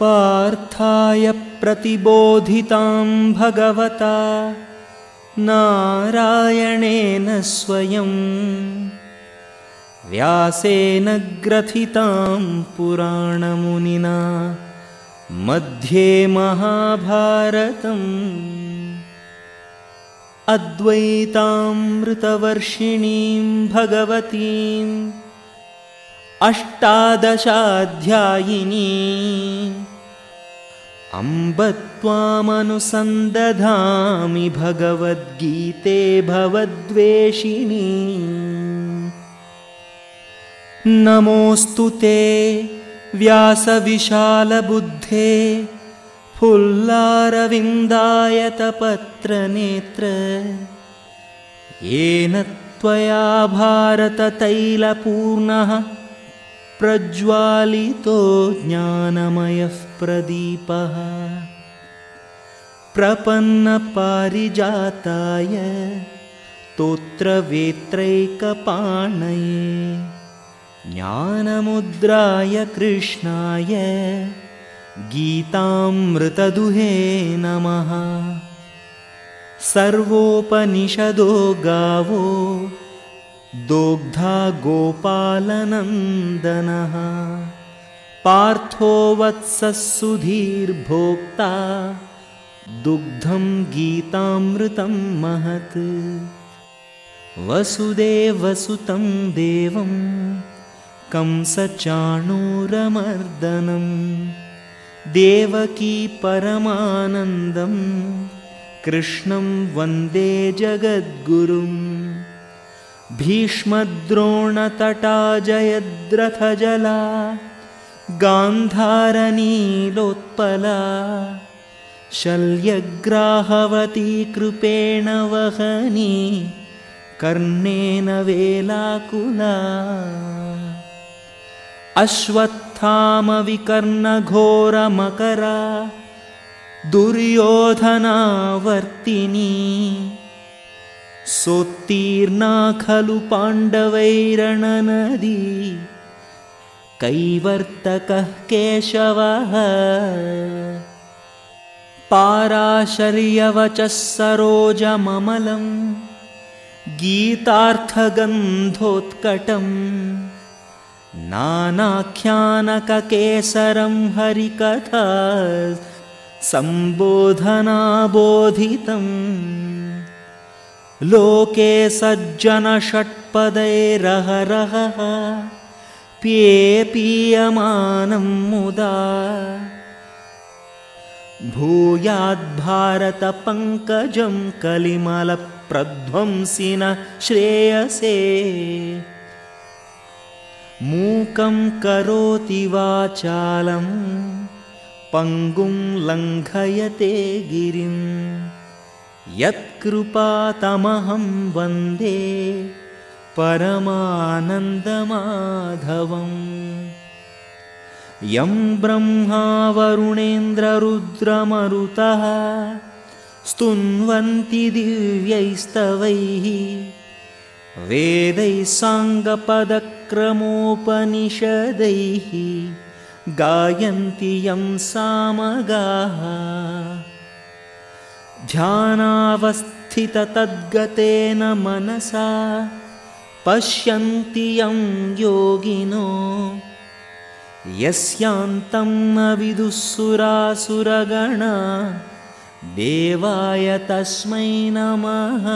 पार्थाय प्रतिबोधितां भगवता नारायणेन स्वयं व्यासेन ग्रथितां पुराणमुनिना मध्ये महाभारतम् अद्वैतामृतवर्षिणीं भगवतीम् अष्टादशाध्यायिनी अम्ब त्वामनुसन्दधामि भगवद्गीते भवद्वेषिणी। नमोऽस्तु ते व्यासविशालबुद्धे फुल्लारविन्दायतपत्रनेत्र येन त्वया भारततैलपूर्णः प्रज्वालितो ज्ञानमयः प्रदीपः। प्रपन्नपारिजाताय तोत्रवेत्रैकपाणये। ज्ञानमुद्राय कृष्णाय गीतामृतदुहे नमः। सर्वोपनिषदो गावो दोग्धा गोपालनन्दनः। पार्थो वत्सः सुधीर्भोक्ता दुग्धं गीतामृतं महत्। वसुदेवसुतं देवं कंसचाणूरमर्दनं। देवकी परमानन्दं कृष्णं वन्दे जगद्गुरुम् भीष्मद्रोणतटा जयद्रथजला गान्धारनीलोत्पला शल्यग्राहवती कृपेण वहनी कर्णेन वेलाकुला। अश्वत्थामविकर्णघोरमकरा दुर्योधनावर्तिनी सोत्तीर्णा खलु पाण्डवैरणनदी कैवर्तकः केशवः पाराशर्यवचः सरोजममलं गीतार्थगन्धोत्कटम् नानाख्यानककेसरं हरिकथा सम्बोधनाबोधितम् लोके सज्जनषट्पदैरहरहः प्येपीयमानं मुदा भूयाद्भारतपङ्कजं कलिमलप्रध्वंसिन श्रेयसे। मूकं करोति वाचालं पङ्गुं लङ्घयते गिरिम् यत्कृपातमहं वन्दे परमानन्दमाधवम्। यं ब्रह्मा वरुणेन्द्ररुद्रमरुतः स्तुन्वन्ति दिव्यैस्तवैः। वेदैः साङ्गपदक्रमोपनिषदैः गायन्ति यं सामगाः ध्यानावस्थिततद्गतेन मनसा पश्यन्ति यं योगिनो। यस्यान्तं न विदुःसुरासुरगणा देवाय तस्मै नमः